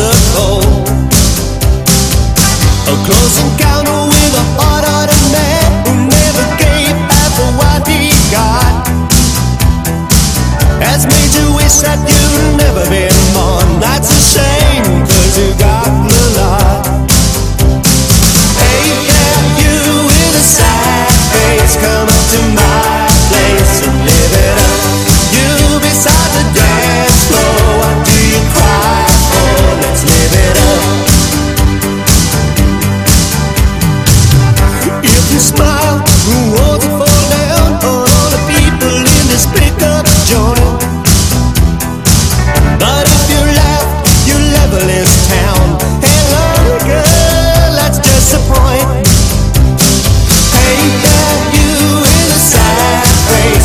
the cold. A close encounter.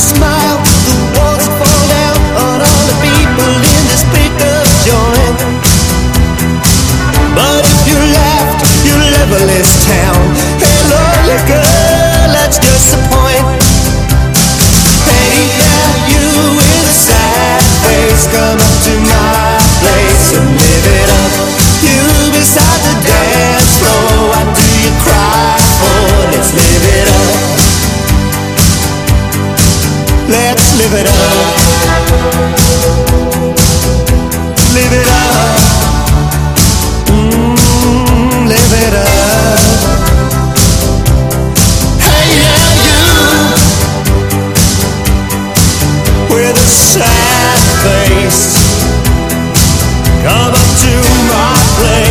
smile. sad face. Come up to my place.